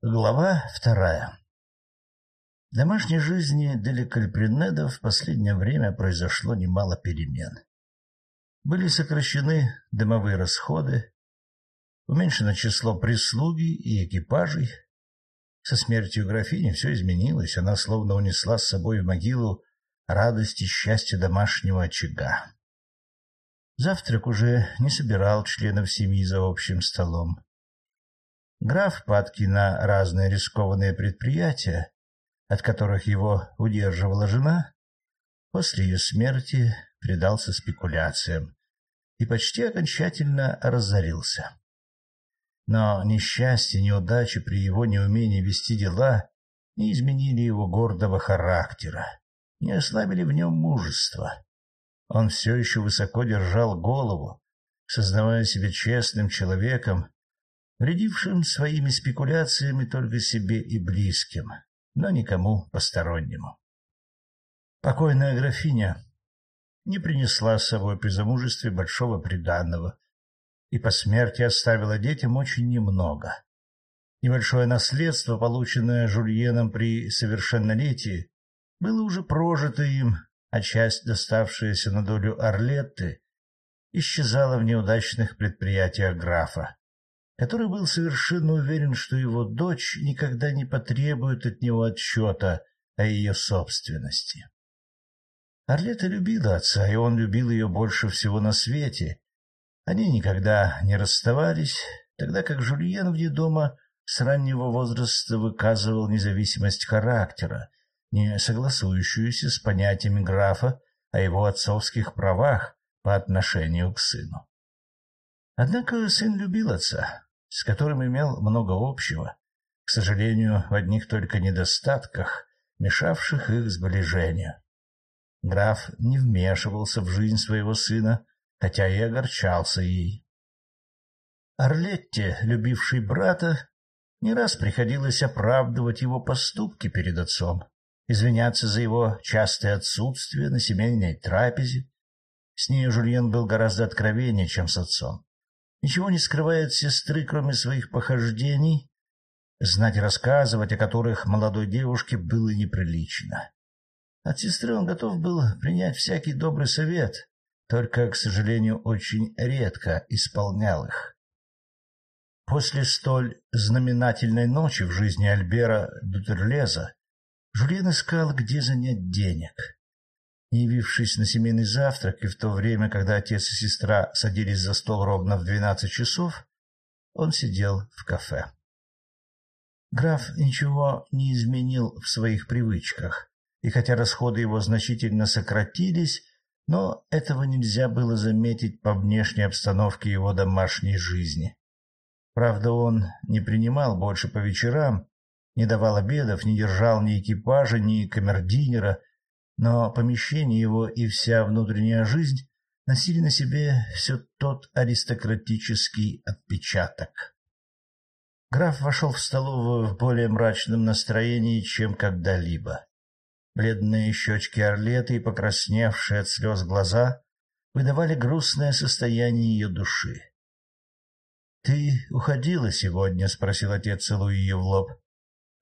Глава вторая В домашней жизни Деликальпринеда в последнее время произошло немало перемен. Были сокращены дымовые расходы, уменьшено число прислуги и экипажей. Со смертью графини все изменилось, она словно унесла с собой в могилу радость и счастье домашнего очага. Завтрак уже не собирал членов семьи за общим столом. Граф, падки на разные рискованные предприятия, от которых его удерживала жена, после ее смерти предался спекуляциям и почти окончательно разорился. Но несчастье, неудачи при его неумении вести дела не изменили его гордого характера, не ослабили в нем мужества. Он все еще высоко держал голову, сознавая себя честным человеком вредившим своими спекуляциями только себе и близким, но никому постороннему. Покойная графиня не принесла с собой при замужестве большого приданного и по смерти оставила детям очень немного. Небольшое наследство, полученное Жульеном при совершеннолетии, было уже прожито им, а часть, доставшаяся на долю Орлетты, исчезала в неудачных предприятиях графа который был совершенно уверен, что его дочь никогда не потребует от него отчета о ее собственности. Орлета любила отца, и он любил ее больше всего на свете. Они никогда не расставались, тогда как Жульен вне дома с раннего возраста выказывал независимость характера, не согласующуюся с понятиями графа о его отцовских правах по отношению к сыну. Однако сын любил отца, с которым имел много общего, к сожалению, в одних только недостатках, мешавших их сближению. Граф не вмешивался в жизнь своего сына, хотя и огорчался ей. Орлетте, любившей брата, не раз приходилось оправдывать его поступки перед отцом, извиняться за его частое отсутствие на семейной трапезе. С ней Жульен был гораздо откровеннее, чем с отцом ничего не скрывает сестры, кроме своих похождений, знать и рассказывать о которых молодой девушке было неприлично. От сестры он готов был принять всякий добрый совет, только, к сожалению, очень редко исполнял их. После столь знаменательной ночи в жизни Альбера Дутерлеза Жюльен искал, где занять денег не явившись на семейный завтрак, и в то время, когда отец и сестра садились за стол ровно в двенадцать часов, он сидел в кафе. Граф ничего не изменил в своих привычках, и хотя расходы его значительно сократились, но этого нельзя было заметить по внешней обстановке его домашней жизни. Правда, он не принимал больше по вечерам, не давал обедов, не держал ни экипажа, ни камердинера, но помещение его и вся внутренняя жизнь носили на себе все тот аристократический отпечаток. Граф вошел в столовую в более мрачном настроении, чем когда-либо. Бледные щечки Орлеты и покрасневшие от слез глаза выдавали грустное состояние ее души. — Ты уходила сегодня? — спросил отец, целуя ее в лоб. —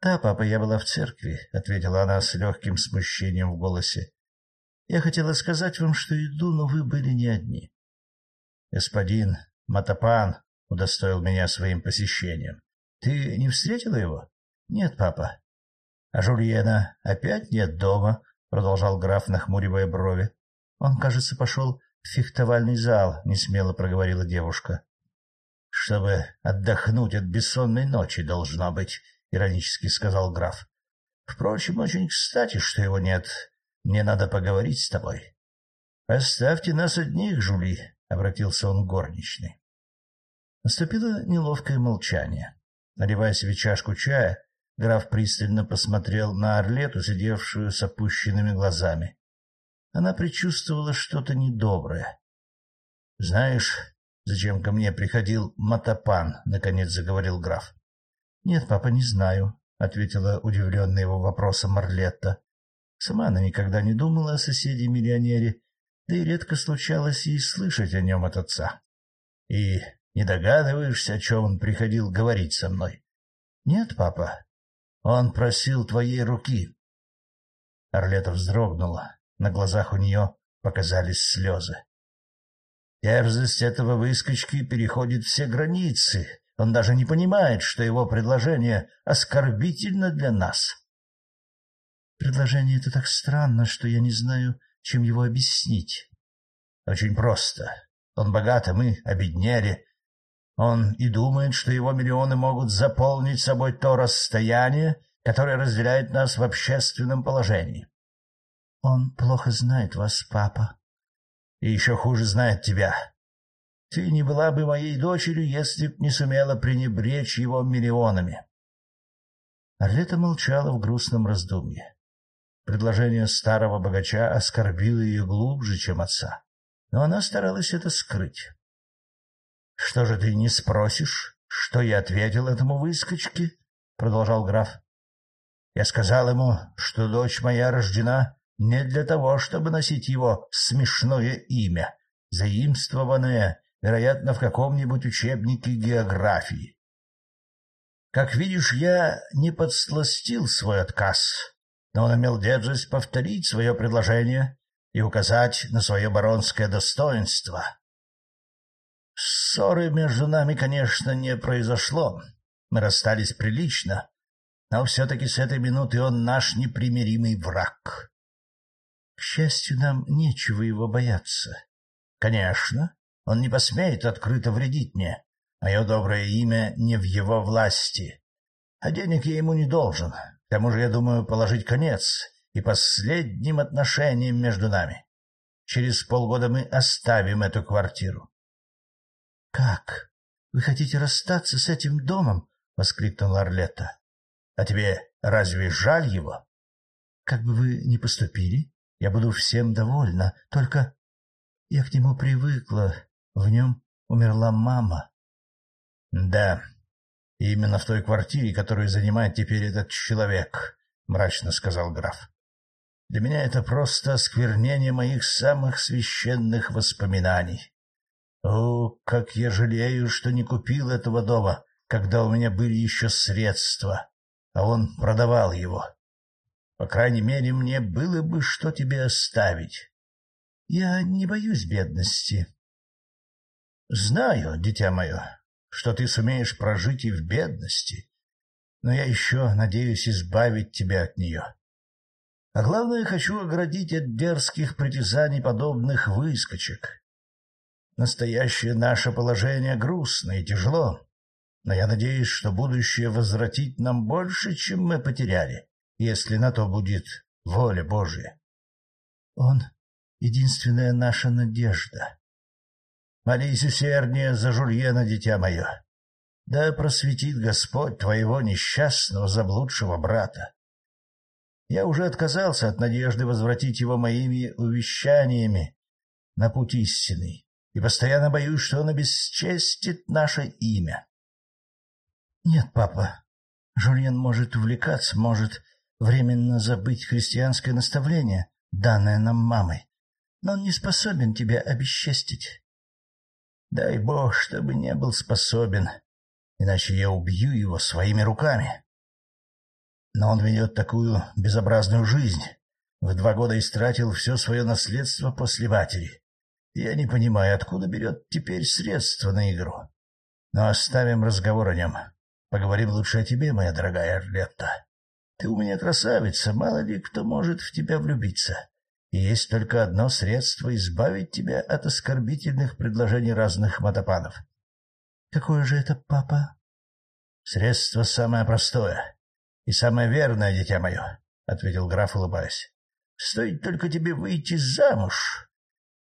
Да, папа, я была в церкви, — ответила она с легким смущением в голосе. — Я хотела сказать вам, что иду, но вы были не одни. — Господин Матапан удостоил меня своим посещением. Ты не встретила его? — Нет, папа. — А Жульена опять нет дома? — продолжал граф, нахмуривая брови. — Он, кажется, пошел в фехтовальный зал, — несмело проговорила девушка. — Чтобы отдохнуть от бессонной ночи, должно быть, — иронически сказал граф. — Впрочем, очень кстати, что его нет. Мне надо поговорить с тобой. — Оставьте нас одних, Жули, — обратился он к горничной. Наступило неловкое молчание. Наливая себе чашку чая, граф пристально посмотрел на Орлету, сидевшую с опущенными глазами. Она предчувствовала что-то недоброе. — Знаешь, зачем ко мне приходил Матапан? — наконец заговорил граф. Нет, папа, не знаю, — ответила удивленная его вопросом Марлетта. Сама она никогда не думала о соседе-миллионере, да и редко случалось ей слышать о нем от отца. — И не догадываешься, о чем он приходил говорить со мной? — Нет, папа, он просил твоей руки. Орлета вздрогнула, на глазах у нее показались слезы. Дерзость этого выскочки переходит все границы. Он даже не понимает, что его предложение оскорбительно для нас. Предложение это так странно, что я не знаю, чем его объяснить. Очень просто. Он богат, а мы обеднели. Он и думает, что его миллионы могут заполнить собой то расстояние, которое разделяет нас в общественном положении. Он плохо знает вас, папа. И еще хуже знает тебя. Ты не была бы моей дочерью, если б не сумела пренебречь его миллионами. Орлета молчала в грустном раздумье. Предложение старого богача оскорбило ее глубже, чем отца, но она старалась это скрыть. — Что же ты не спросишь, что я ответил этому выскочке? — продолжал граф. — Я сказал ему, что дочь моя рождена не для того, чтобы носить его смешное имя, заимствованное, вероятно, в каком-нибудь учебнике географии. Как видишь, я не подсластил свой отказ, но он имел дерзость повторить свое предложение и указать на свое баронское достоинство. Ссоры между нами, конечно, не произошло. Мы расстались прилично, но все-таки с этой минуты он наш непримиримый враг. К счастью, нам нечего его бояться. Конечно, он не посмеет открыто вредить мне. Мое доброе имя не в его власти. А денег я ему не должен. К тому же я думаю положить конец и последним отношениям между нами. Через полгода мы оставим эту квартиру. — Как? Вы хотите расстаться с этим домом? — воскликнула Орлетта. — А тебе разве жаль его? — Как бы вы ни поступили, я буду всем довольна, только я к нему привыкла, в нем умерла мама. — Да, именно в той квартире, которую занимает теперь этот человек, — мрачно сказал граф. — Для меня это просто осквернение моих самых священных воспоминаний. О, как я жалею, что не купил этого дома, когда у меня были еще средства, а он продавал его. По крайней мере, мне было бы что тебе оставить. Я не боюсь бедности. Знаю, дитя мое, что ты сумеешь прожить и в бедности, но я еще надеюсь избавить тебя от нее. А главное, хочу оградить от дерзких притязаний подобных выскочек. Настоящее наше положение грустно и тяжело, но я надеюсь, что будущее возвратит нам больше, чем мы потеряли если на то будет воля Божия. Он — единственная наша надежда. Молись усерднее за Жульена, дитя мое. Да просветит Господь твоего несчастного заблудшего брата. Я уже отказался от надежды возвратить его моими увещаниями на путь истинный и постоянно боюсь, что он обесчестит наше имя. Нет, папа, Жульен может увлекаться, может временно забыть христианское наставление, данное нам мамой, но он не способен тебя обесчестить. Дай Бог, чтобы не был способен, иначе я убью его своими руками. Но он ведет такую безобразную жизнь. В два года истратил все свое наследство после матери. Я не понимаю, откуда берет теперь средства на игру. Но оставим разговор о нем. Поговорим лучше о тебе, моя дорогая Арлетта. Ты у меня красавица, мало ли кто может в тебя влюбиться. И есть только одно средство избавить тебя от оскорбительных предложений разных мотопанов. — Какое же это, папа? — Средство самое простое и самое верное, дитя мое, — ответил граф, улыбаясь. — Стоит только тебе выйти замуж.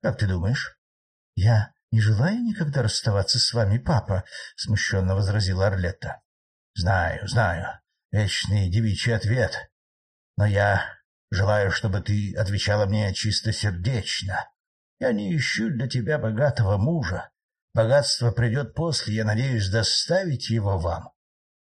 Как ты думаешь? — Я не желаю никогда расставаться с вами, папа, — смущенно возразила Орлетта. — Знаю, знаю. Вечный девичий ответ. Но я желаю, чтобы ты отвечала мне чистосердечно. Я не ищу для тебя богатого мужа. Богатство придет после, я надеюсь доставить его вам.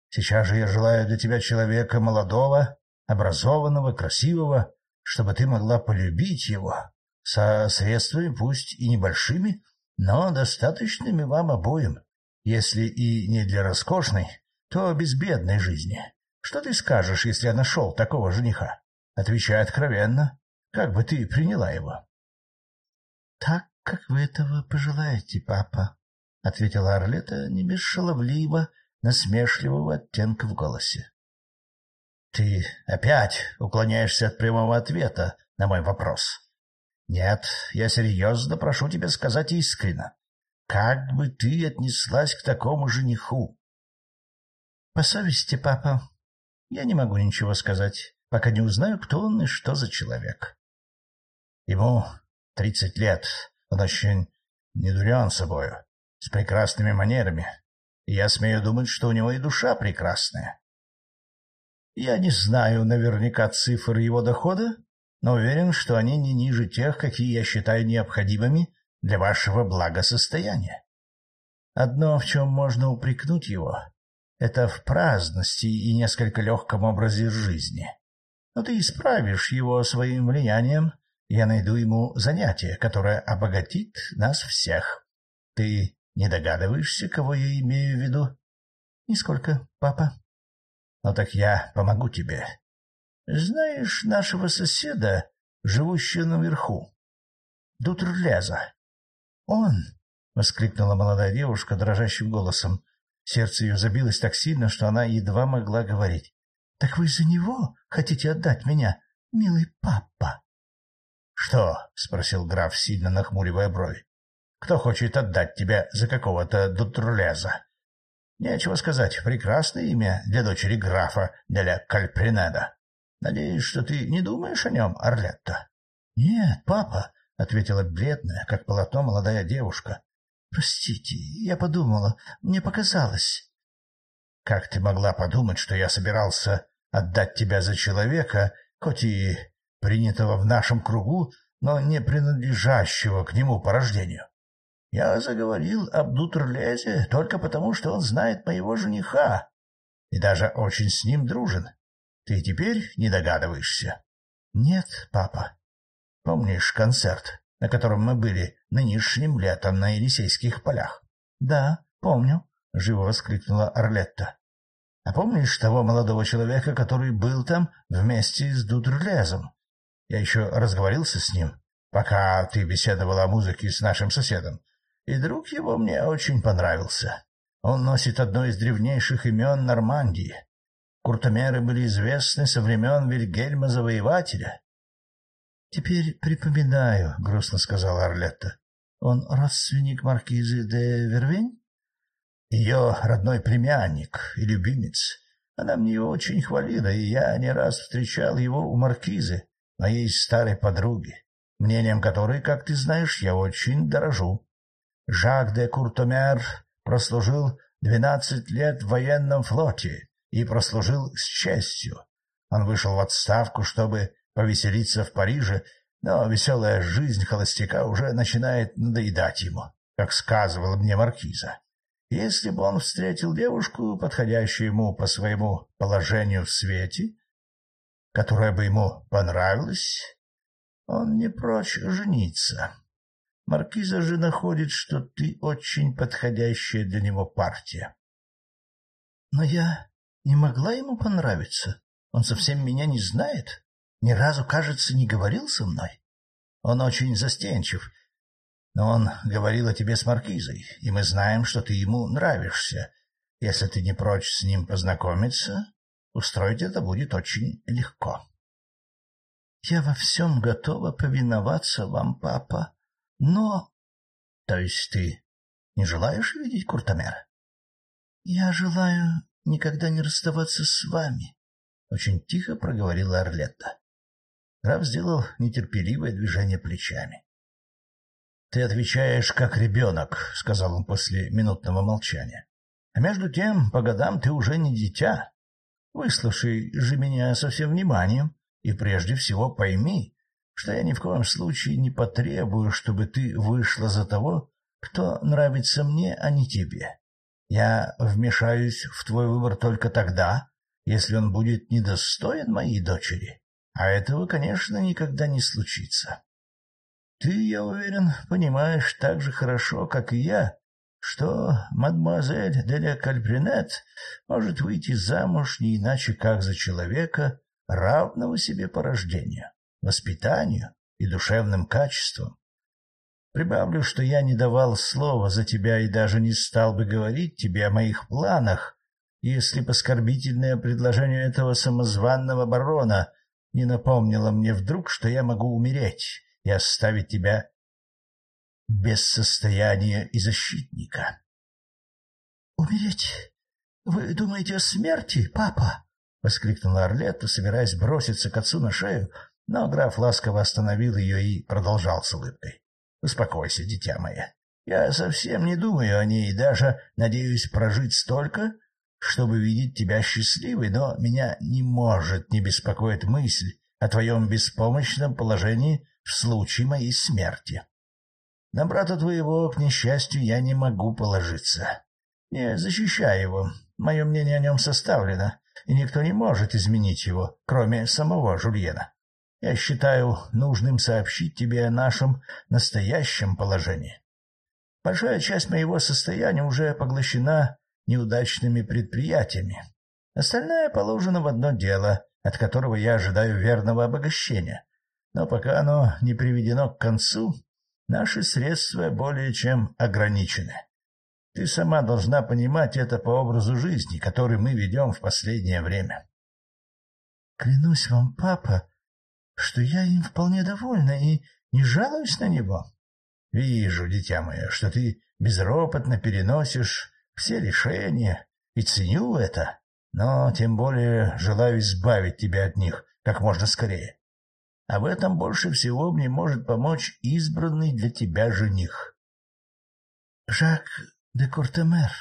Сейчас же я желаю для тебя человека молодого, образованного, красивого, чтобы ты могла полюбить его, со средствами пусть и небольшими, но достаточными вам обоим, если и не для роскошной, то без бедной жизни. Что ты скажешь, если я нашел такого жениха? Отвечай откровенно. Как бы ты приняла его? — Так, как вы этого пожелаете, папа, — ответила Орлета не без шаловливо, насмешливого оттенка в голосе. — Ты опять уклоняешься от прямого ответа на мой вопрос. Нет, я серьезно прошу тебя сказать искренно. Как бы ты отнеслась к такому жениху? — По совести, папа, я не могу ничего сказать, пока не узнаю, кто он и что за человек. Ему тридцать лет, он очень не дурен собою, с прекрасными манерами, и я смею думать, что у него и душа прекрасная. Я не знаю наверняка цифр его дохода, но уверен, что они не ниже тех, какие я считаю необходимыми для вашего благосостояния. Одно, в чем можно упрекнуть его, это в праздности и несколько легком образе жизни. Но ты исправишь его своим влиянием, я найду ему занятие, которое обогатит нас всех. Ты не догадываешься, кого я имею в виду? — Нисколько, папа. — Ну так я помогу тебе. Знаешь нашего соседа, живущего наверху? Дутрлеза. — Он! — воскликнула молодая девушка дрожащим голосом. Сердце ее забилось так сильно, что она едва могла говорить. — Так вы за него хотите отдать меня, милый папа? — Что? — спросил граф, сильно нахмуривая брови. — Кто хочет отдать тебя за какого-то Дутрлеза? Нечего сказать, прекрасное имя для дочери графа Деля Кальпринеда. Надеюсь, что ты не думаешь о нем, Орлетта? — Нет, папа, — ответила бледная, как полотно молодая девушка. — Простите, я подумала, мне показалось. — Как ты могла подумать, что я собирался отдать тебя за человека, хоть и принятого в нашем кругу, но не принадлежащего к нему по рождению? Я заговорил об Дутерлезе только потому, что он знает моего жениха и даже очень с ним дружен. Ты теперь не догадываешься? — Нет, папа. Помнишь концерт, на котором мы были нынешним летом на Елисейских полях? — Да, помню, — живо воскликнула Орлетта. — А помнишь того молодого человека, который был там вместе с Дутерлезом? Я еще разговорился с ним, пока ты беседовала о музыке с нашим соседом и друг его мне очень понравился. Он носит одно из древнейших имен Нормандии. Куртомеры были известны со времен Вильгельма Завоевателя. — Теперь припоминаю, — грустно сказала Орлетта. — Он родственник маркизы де Вервень? — Ее родной племянник и любимец. Она мне очень хвалила, и я не раз встречал его у маркизы, моей старой подруги, мнением которой, как ты знаешь, я очень дорожу. Жак де Куртомер прослужил двенадцать лет в военном флоте и прослужил с честью. Он вышел в отставку, чтобы повеселиться в Париже, но веселая жизнь холостяка уже начинает надоедать ему, как сказывала мне маркиза. Если бы он встретил девушку, подходящую ему по своему положению в свете, которая бы ему понравилась, он не прочь жениться. Маркиза же находит, что ты очень подходящая для него партия. Но я не могла ему понравиться. Он совсем меня не знает. Ни разу, кажется, не говорил со мной. Он очень застенчив. Но он говорил о тебе с Маркизой, и мы знаем, что ты ему нравишься. Если ты не прочь с ним познакомиться, устроить это будет очень легко. — Я во всем готова повиноваться вам, папа, но... То есть ты не желаешь видеть Куртомера? Я желаю никогда не расставаться с вами, — очень тихо проговорила Орлетта. Граф сделал нетерпеливое движение плечами. — Ты отвечаешь как ребенок, — сказал он после минутного молчания. — А между тем, по годам ты уже не дитя. Выслушай же меня со всем вниманием и прежде всего пойми, что я ни в коем случае не потребую, чтобы ты вышла за того, кто нравится мне, а не тебе. Я вмешаюсь в твой выбор только тогда, если он будет недостоин моей дочери, а этого, конечно, никогда не случится. Ты, я уверен, понимаешь так же хорошо, как и я, что мадемуазель де ля Кальпринет может выйти замуж не иначе, как за человека, равного себе по рождению, воспитанию и душевным качествам. Прибавлю, что я не давал слова за тебя и даже не стал бы говорить тебе о моих планах, если бы оскорбительное предложение этого самозванного барона не напомнило мне вдруг, что я могу умереть и оставить тебя без состояния и защитника. — Умереть? Вы думаете о смерти, папа? — воскликнула Орлетта, собираясь броситься к отцу на шею, но граф ласково остановил ее и продолжал с улыбкой. — Успокойся, дитя мое. Я совсем не думаю о ней и даже надеюсь прожить столько, чтобы видеть тебя счастливой, но меня не может не беспокоить мысль о твоем беспомощном положении в случае моей смерти. На брата твоего, к несчастью, я не могу положиться. Не защищай его, мое мнение о нем составлено, и никто не может изменить его, кроме самого Жульена. Я считаю нужным сообщить тебе о нашем настоящем положении. Большая часть моего состояния уже поглощена неудачными предприятиями. Остальное положено в одно дело, от которого я ожидаю верного обогащения. Но пока оно не приведено к концу, наши средства более чем ограничены. Ты сама должна понимать это по образу жизни, который мы ведем в последнее время. — Клянусь вам, папа, что я им вполне довольна и не жалуюсь на него. — Вижу, дитя мое, что ты безропотно переносишь все лишения, и ценю это, но тем более желаю избавить тебя от них как можно скорее. А в этом больше всего мне может помочь избранный для тебя жених. — Жак де Куртемер.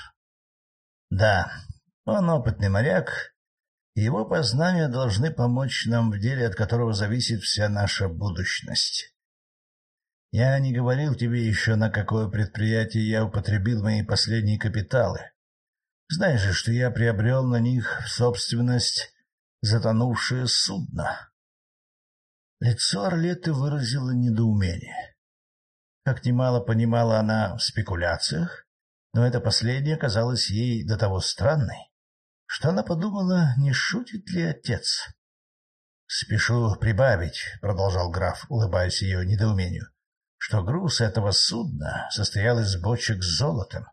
— Да, он опытный моряк, и его познания должны помочь нам в деле, от которого зависит вся наша будущность. Я не говорил тебе еще, на какое предприятие я употребил мои последние капиталы. Знаешь же, что я приобрел на них в собственность затонувшее судно. Лицо Орлеты выразило недоумение. Как немало понимала она в спекуляциях, но это последнее казалось ей до того странной, что она подумала, не шутит ли отец. — Спешу прибавить, — продолжал граф, улыбаясь ее недоумению, что груз этого судна состоял из бочек с золотом.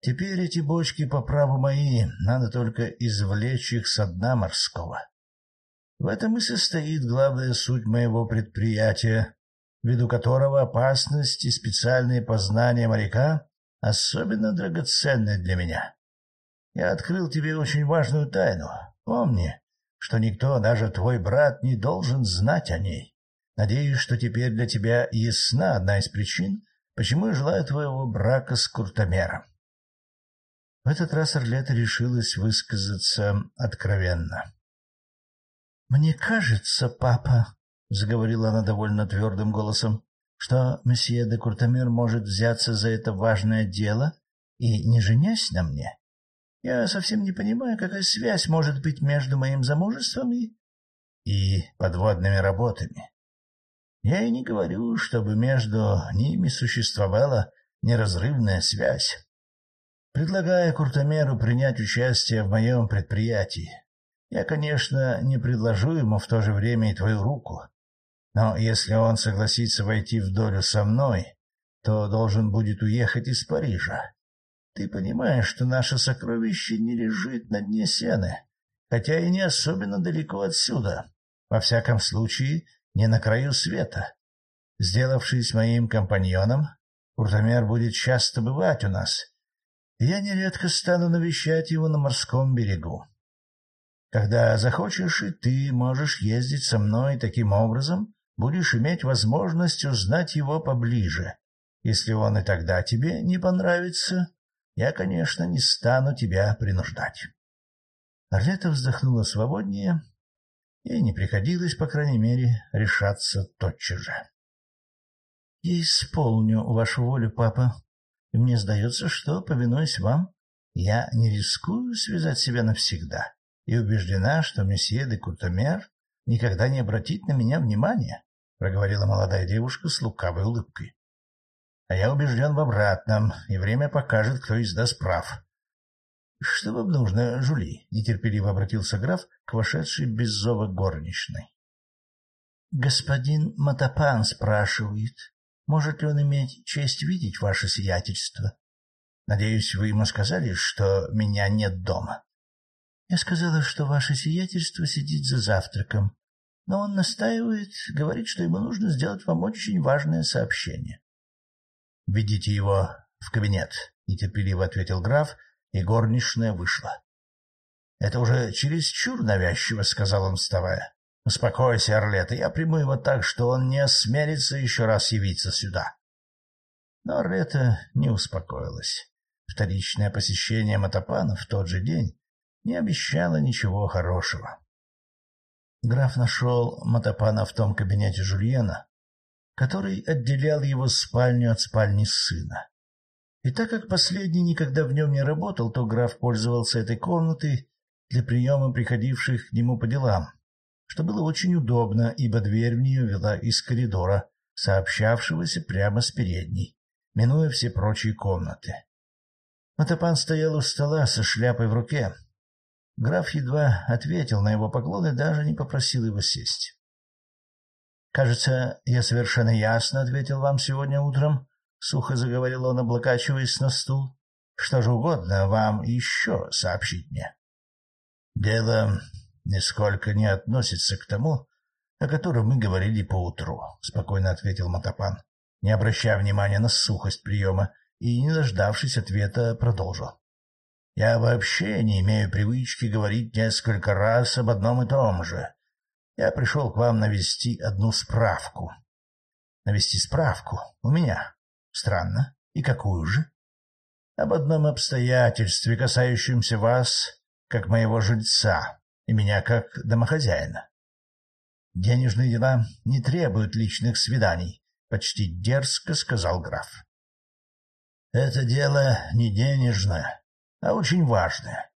Теперь эти бочки по праву мои, надо только извлечь их со дна морского. В этом и состоит главная суть моего предприятия, ввиду которого опасность и специальные познания моряка особенно драгоценны для меня. Я открыл тебе очень важную тайну. Помни, что никто, даже твой брат, не должен знать о ней. Надеюсь, что теперь для тебя ясна одна из причин, почему я желаю твоего брака с Куртомером. В этот раз Орлета решилась высказаться откровенно. — Мне кажется, папа, — заговорила она довольно твердым голосом, — что месье де Куртомер может взяться за это важное дело и не женясь на мне. Я совсем не понимаю, какая связь может быть между моим замужеством и... и подводными работами. Я и не говорю, чтобы между ними существовала неразрывная связь. Предлагая Куртомеру принять участие в моем предприятии, я, конечно, не предложу ему в то же время и твою руку. Но если он согласится войти в долю со мной, то должен будет уехать из Парижа. Ты понимаешь, что наше сокровище не лежит на дне сены, хотя и не особенно далеко отсюда. Во всяком случае, не на краю света. Сделавшись моим компаньоном, Уртамер будет часто бывать у нас, я нередко стану навещать его на морском берегу. Когда захочешь, и ты можешь ездить со мной таким образом, будешь иметь возможность узнать его поближе. Если он и тогда тебе не понравится, я, конечно, не стану тебя принуждать. Орлета вздохнула свободнее Ей не приходилось, по крайней мере, решаться тотчас же. — Я исполню вашу волю, папа, и мне сдается, что, повинуясь вам, я не рискую связать себя навсегда и убеждена, что месье де Кутомер никогда не обратит на меня внимания, — проговорила молодая девушка с лукавой улыбкой. а я убежден в обратном, и время покажет, кто из нас прав. — Что вам нужно, Жули? — нетерпеливо обратился граф к вошедшей без зова горничной. — Господин Матапан спрашивает, может ли он иметь честь видеть ваше сиятельство. Надеюсь, вы ему сказали, что меня нет дома. Я сказала, что ваше сиятельство сидит за завтраком, но он настаивает, говорит, что ему нужно сделать вам очень важное сообщение. — Ведите его в кабинет, — нетерпеливо ответил граф, и горничная вышла. — Это уже чересчур навязчиво, — сказал он, вставая. — Успокойся, Орлета, я приму его так, что он не осмелится еще раз явиться сюда. Но Орлета не успокоилась. Вторичное посещение Матапана в тот же день не обещало ничего хорошего. Граф нашел Матапана в том кабинете Жульена, который отделял его спальню от спальни сына. И так как последний никогда в нем не работал, то граф пользовался этой комнатой для приема приходивших к нему по делам, что было очень удобно, ибо дверь в нее вела из коридора, сообщавшегося прямо с передней, минуя все прочие комнаты. Матапан стоял у стола со шляпой в руке, Граф едва ответил на его поклон и даже не попросил его сесть. — Кажется, я совершенно ясно ответил вам сегодня утром, — сухо заговорил он, облокачиваясь на стул. — Что же угодно вам еще сообщить мне? — Дело нисколько не относится к тому, о котором мы говорили поутру, — спокойно ответил Матапан, не обращая внимания на сухость приема и, не дождавшись ответа, продолжил. Я вообще не имею привычки говорить несколько раз об одном и том же. Я пришел к вам навести одну справку. Навести справку? У меня? Странно. И какую же? Об одном обстоятельстве, касающемся вас, как моего жильца, и меня как домохозяина. Денежные дела не требуют личных свиданий, — почти дерзко сказал граф. — Это дело не денежное, а очень важное.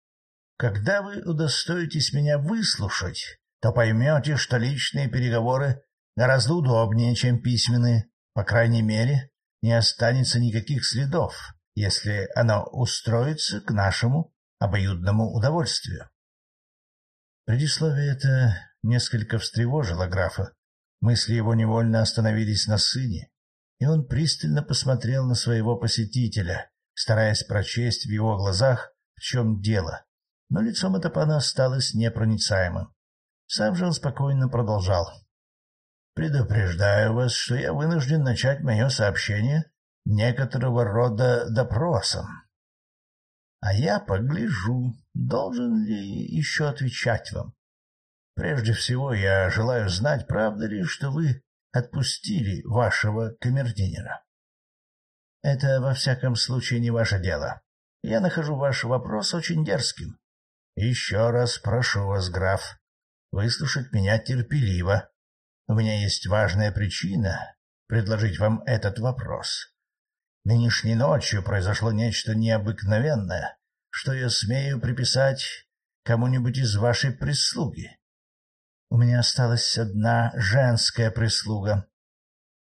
Когда вы удостоитесь меня выслушать, то поймете, что личные переговоры гораздо удобнее, чем письменные. По крайней мере, не останется никаких следов, если оно устроится к нашему обоюдному удовольствию. Предисловие это несколько встревожило графа. Мысли его невольно остановились на сыне, и он пристально посмотрел на своего посетителя, стараясь прочесть в его глазах, в чем дело. Но лицо Матапана осталось непроницаемым. Сам же он спокойно продолжал. «Предупреждаю вас, что я вынужден начать мое сообщение некоторого рода допросом. А я погляжу, должен ли еще отвечать вам. Прежде всего, я желаю знать, правда ли, что вы отпустили вашего камердинера. Это, во всяком случае, не ваше дело. Я нахожу ваш вопрос очень дерзким. Еще раз прошу вас, граф, выслушать меня терпеливо. У меня есть важная причина предложить вам этот вопрос. Нынешней ночью произошло нечто необыкновенное, что я смею приписать кому-нибудь из вашей прислуги. У меня осталась одна женская прислуга.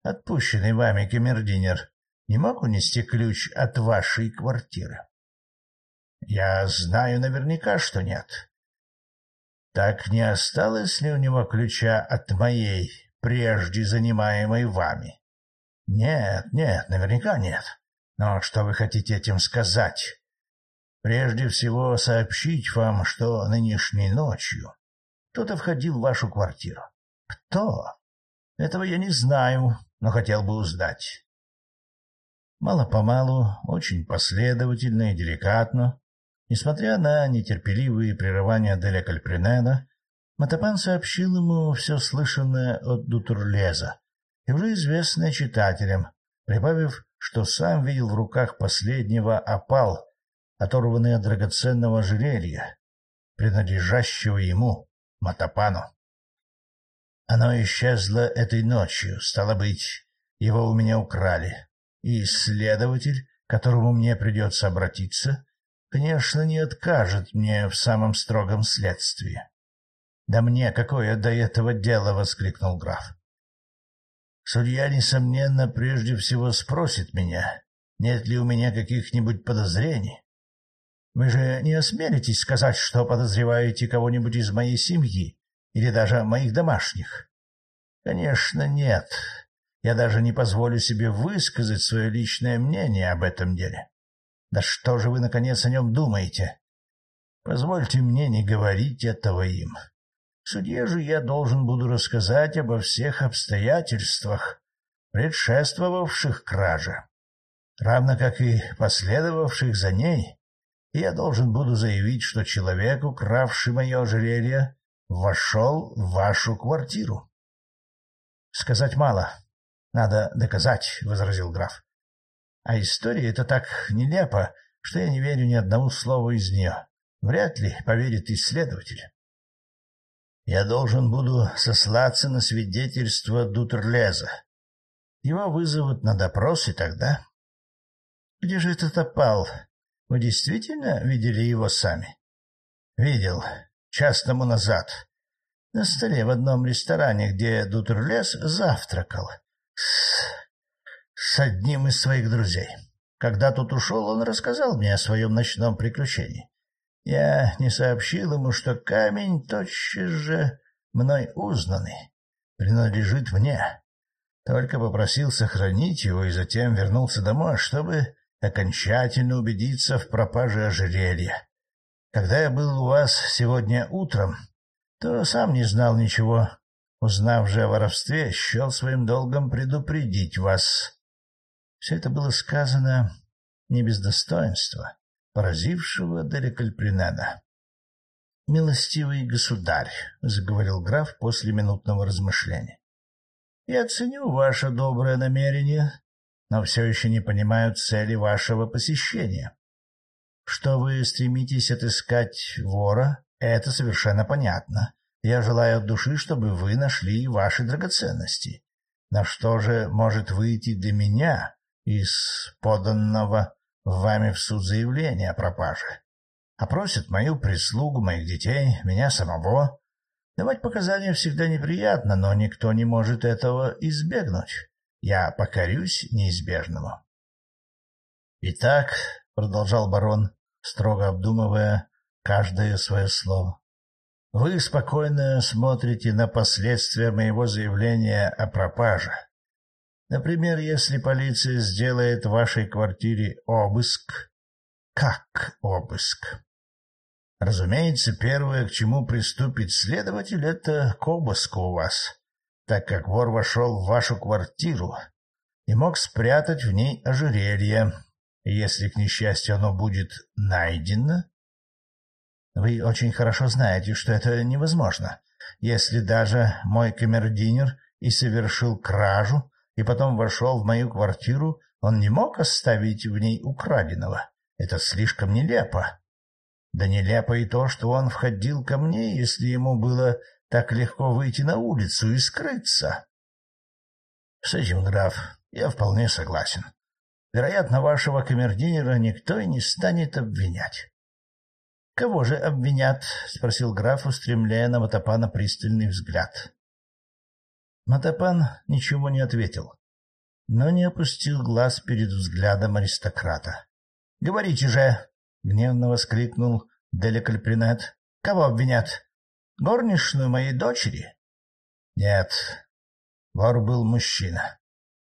Отпущенный вами камердинер не мог унести ключ от вашей квартиры? Я знаю наверняка, что нет. Так не осталось ли у него ключа от моей, прежде занимаемой вами? Нет, нет, наверняка нет. Но что вы хотите этим сказать? Прежде всего сообщить вам, что нынешней ночью кто-то входил в вашу квартиру. Кто? Этого я не знаю, но хотел бы узнать. Мало-помалу, очень последовательно и деликатно, несмотря на нетерпеливые прерывания Деля Кальпринена, Матапан сообщил ему все слышанное от Дутурлеза и уже известное читателям, прибавив, что сам видел в руках последнего опал, оторванный от драгоценного ожерелья, принадлежащего ему, Матапану. Оно исчезло этой ночью, стало быть, его у меня украли и следователь, к которому мне придется обратиться, конечно, не откажет мне в самом строгом следствии. — Да мне какое до этого дело! — воскликнул граф. Судья, несомненно, прежде всего спросит меня, нет ли у меня каких-нибудь подозрений. Вы же не осмелитесь сказать, что подозреваете кого-нибудь из моей семьи или даже моих домашних? Конечно, нет. Я даже не позволю себе высказать свое личное мнение об этом деле. Да что же вы, наконец, о нем думаете? Позвольте мне не говорить этого им. Судье же я должен буду рассказать обо всех обстоятельствах, предшествовавших краже, равно как и последовавших за ней, и я должен буду заявить, что человек, укравший мое ожерелье, вошел в вашу квартиру. — Сказать мало. Надо доказать, — возразил граф. — А история это так нелепо, что я не верю ни одному слову из нее. Вряд ли поверит исследователь. Я должен буду сослаться на свидетельство Дутерлеза. Его вызовут на допрос, и тогда... Где же этот опал? Вы действительно видели его сами? Видел. Час тому назад. На столе в одном ресторане, где Дутерлез завтракал. С... одним из своих друзей. Когда тот ушел, он рассказал мне о своем ночном приключении. Я не сообщил ему, что камень тотчас же мной узнанный, принадлежит мне. Только попросил сохранить его и затем вернулся домой, чтобы окончательно убедиться в пропаже ожерелья. Когда я был у вас сегодня утром, то сам не знал ничего. Узнав же о воровстве, счел своим долгом предупредить вас. Все это было сказано не без достоинства поразившего Деликальпринена. — Милостивый государь, — заговорил граф после минутного размышления, — я ценю ваше доброе намерение, но все еще не понимаю цели вашего посещения. Что вы стремитесь отыскать вора, это совершенно понятно. Я желаю от души, чтобы вы нашли ваши драгоценности. Но что же может выйти для меня из поданного вами в суд заявление о пропаже. Опросят мою прислугу, моих детей, меня самого. Давать показания всегда неприятно, но никто не может этого избегнуть. Я покорюсь неизбежному. — Итак, — продолжал барон, строго обдумывая каждое свое слово, — вы спокойно смотрите на последствия моего заявления о пропаже. Например, если полиция сделает в вашей квартире обыск. Как обыск? Разумеется, первое, к чему приступит следователь, это к обыску у вас, так как вор вошел в вашу квартиру и мог спрятать в ней ожерелье. Если, к несчастью, оно будет найдено... Вы очень хорошо знаете, что это невозможно. Если даже мой камердинер и совершил кражу, и потом вошел в мою квартиру, он не мог оставить в ней украденного. Это слишком нелепо. Да нелепо и то, что он входил ко мне, если ему было так легко выйти на улицу и скрыться. С этим, граф, я вполне согласен. Вероятно, вашего камердинера никто и не станет обвинять. — Кого же обвинят? — спросил граф, устремляя на Матапана пристальный взгляд. Матапан ничего не ответил, но не опустил глаз перед взглядом аристократа. — Говорите же! — гневно воскликнул Делекальпринет. — Кого обвинят? Горничную моей дочери? — Нет, вор был мужчина.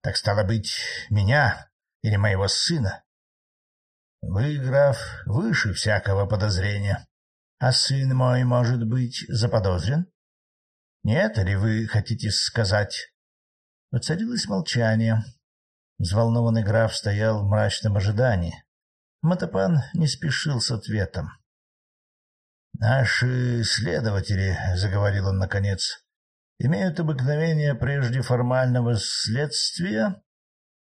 Так стало быть, меня или моего сына. Вы, граф, выше всякого подозрения. А сын мой, может быть, заподозрен? Нет, или вы хотите сказать? Воцарилось молчание. Взволнованный граф стоял в мрачном ожидании. Матапан не спешил с ответом. — Наши следователи, — заговорил он наконец, — имеют обыкновение прежде формального следствия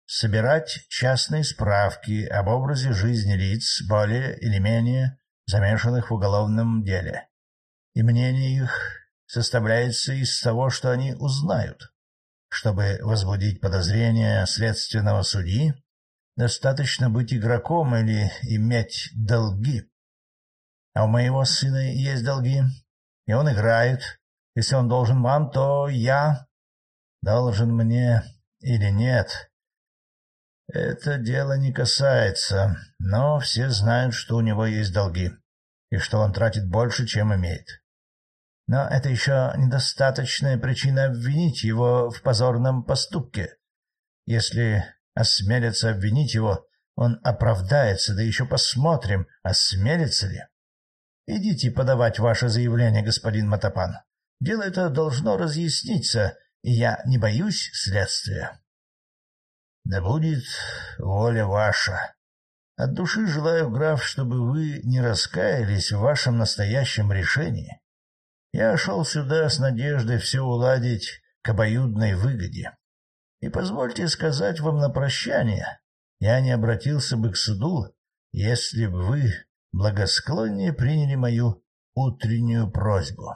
собирать частные справки об образе жизни лиц, более или менее замешанных в уголовном деле. И мнение их составляется из того, что они узнают. Чтобы возбудить подозрения следственного судьи, достаточно быть игроком или иметь долги. А у моего сына есть долги, и он играет. Если он должен вам, то я... должен мне или нет, это дело не касается, но все знают, что у него есть долги, и что он тратит больше, чем имеет. Но это еще недостаточная причина обвинить его в позорном поступке. Если осмелятся обвинить его, он оправдается, да еще посмотрим, осмелится ли. Идите подавать ваше заявление, господин Матапан. Дело это должно разъясниться, и я не боюсь следствия. Да будет воля ваша. От души желаю, граф, чтобы вы не раскаялись в вашем настоящем решении. Я шел сюда с надеждой все уладить к обоюдной выгоде. И позвольте сказать вам на прощание, я не обратился бы к суду, если бы вы благосклоннее приняли мою утреннюю просьбу.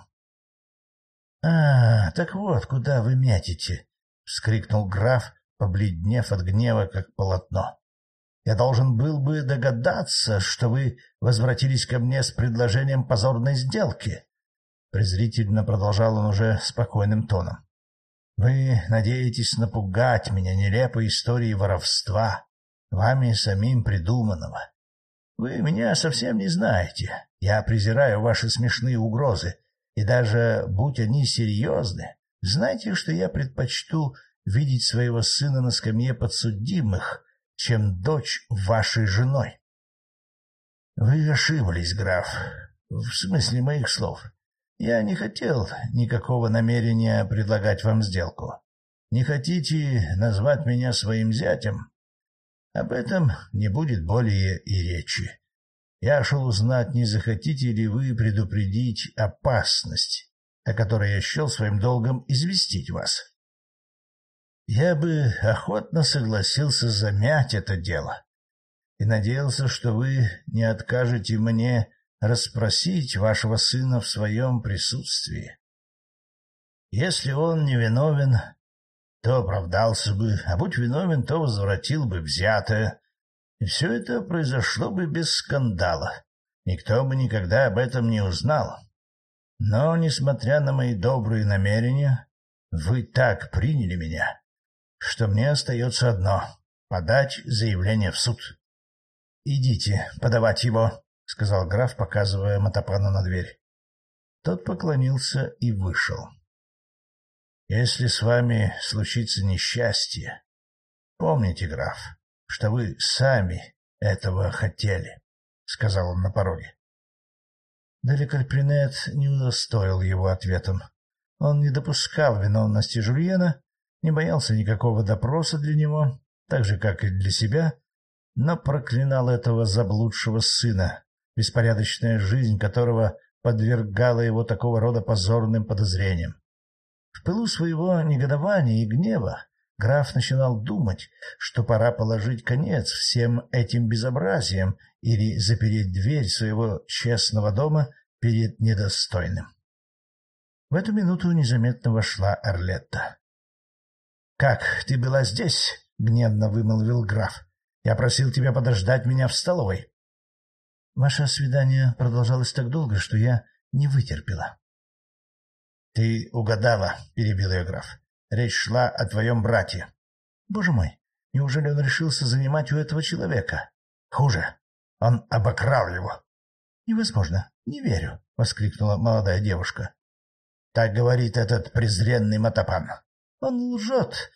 — А, так вот, куда вы мятите! — вскрикнул граф, побледнев от гнева, как полотно. — Я должен был бы догадаться, что вы возвратились ко мне с предложением позорной сделки. Презрительно продолжал он уже спокойным тоном. — Вы надеетесь напугать меня нелепой историей воровства, вами самим придуманного. Вы меня совсем не знаете. Я презираю ваши смешные угрозы, и даже будь они серьезны, знаете, что я предпочту видеть своего сына на скамье подсудимых, чем дочь вашей женой. Вы ошиблись, граф, в смысле моих слов. Я не хотел никакого намерения предлагать вам сделку. Не хотите назвать меня своим зятем? Об этом не будет более и речи. Я шел узнать, не захотите ли вы предупредить опасность, о которой я счел своим долгом известить вас. Я бы охотно согласился замять это дело и надеялся, что вы не откажете мне расспросить вашего сына в своем присутствии. Если он невиновен, то оправдался бы, а будь виновен, то возвратил бы взятое. И все это произошло бы без скандала. Никто бы никогда об этом не узнал. Но, несмотря на мои добрые намерения, вы так приняли меня, что мне остается одно — подать заявление в суд. — Идите подавать его, — сказал граф, показывая Матапану на дверь. Тот поклонился и вышел. — Если с вами случится несчастье, помните, граф, что вы сами этого хотели, — сказал он на пороге. Далекальпринет не удостоил его ответом. Он не допускал виновности Жульена, не боялся никакого допроса для него, так же, как и для себя, но проклинал этого заблудшего сына, беспорядочная жизнь которого подвергала его такого рода позорным подозрениям. В пылу своего негодования и гнева граф начинал думать, что пора положить конец всем этим безобразиям или запереть дверь своего честного дома перед недостойным. В эту минуту незаметно вошла Орлетта. — Как, ты была здесь? — гневно вымолвил граф. — Я просил тебя подождать меня в столовой. — Ваше свидание продолжалось так долго, что я не вытерпела. — Ты угадала, — перебил ее граф. Речь шла о твоем брате. Боже мой, неужели он решился занимать у этого человека? Хуже, он обокрал его. Невозможно, не верю, — воскликнула молодая девушка. Так говорит этот презренный Матапан. Он лжет.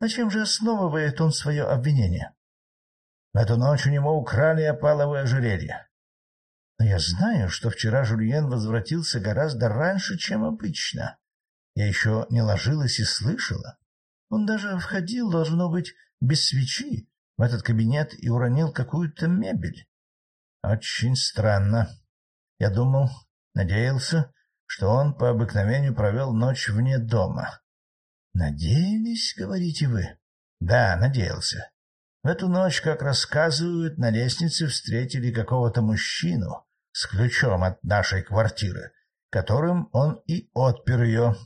На чем же основывает он свое обвинение? В эту ночь у него украли опаловое ожерелье. Но я знаю, что вчера Жульен возвратился гораздо раньше, чем обычно. Я еще не ложилась и слышала. Он даже входил, должно быть, без свечи в этот кабинет и уронил какую-то мебель. Очень странно. Я думал, надеялся, что он по обыкновению провел ночь вне дома. — Надеялись, говорите вы? — Да, надеялся. В эту ночь, как рассказывают, на лестнице встретили какого-то мужчину с ключом от нашей квартиры, которым он и отпер ее,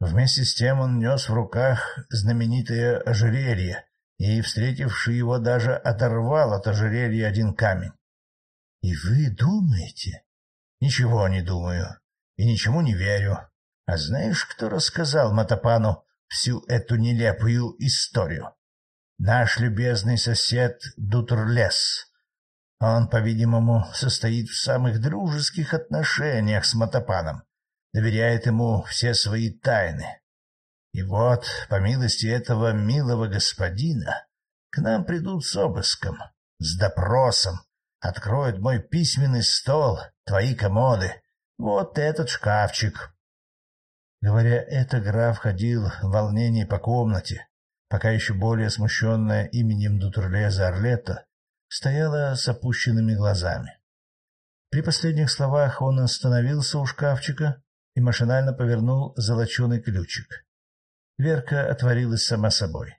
Вместе с тем он нес в руках знаменитое ожерелье, и, встретивший его, даже оторвал от ожерелья один камень. — И вы думаете? — Ничего не думаю и ничему не верю. А знаешь, кто рассказал Матапану всю эту нелепую историю. Наш любезный сосед Дутрлес. Он, по-видимому, состоит в самых дружеских отношениях с Матапаном, доверяет ему все свои тайны. И вот, по милости этого милого господина, к нам придут с обыском, с допросом, откроют мой письменный стол, твои комоды, вот этот шкафчик. Говоря это, граф ходил в волнении по комнате, пока еще более смущенная именем Дутерлеза Орлетто стояла с опущенными глазами. При последних словах он остановился у шкафчика и машинально повернул золоченый ключик. Дверка отворилась сама собой,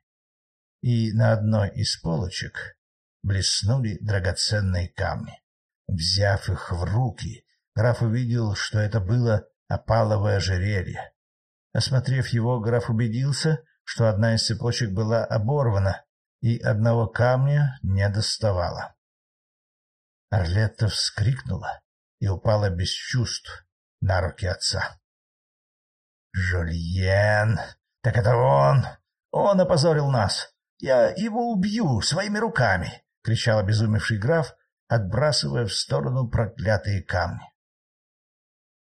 и на одной из полочек блеснули драгоценные камни. Взяв их в руки, граф увидел, что это было опаловое ожерелье. Осмотрев его, граф убедился, что одна из цепочек была оборвана, и одного камня не доставала. Орлетта вскрикнула и упала без чувств на руки отца. — Жульен! Так это он! Он опозорил нас! Я его убью своими руками! — кричал обезумевший граф, отбрасывая в сторону проклятые камни.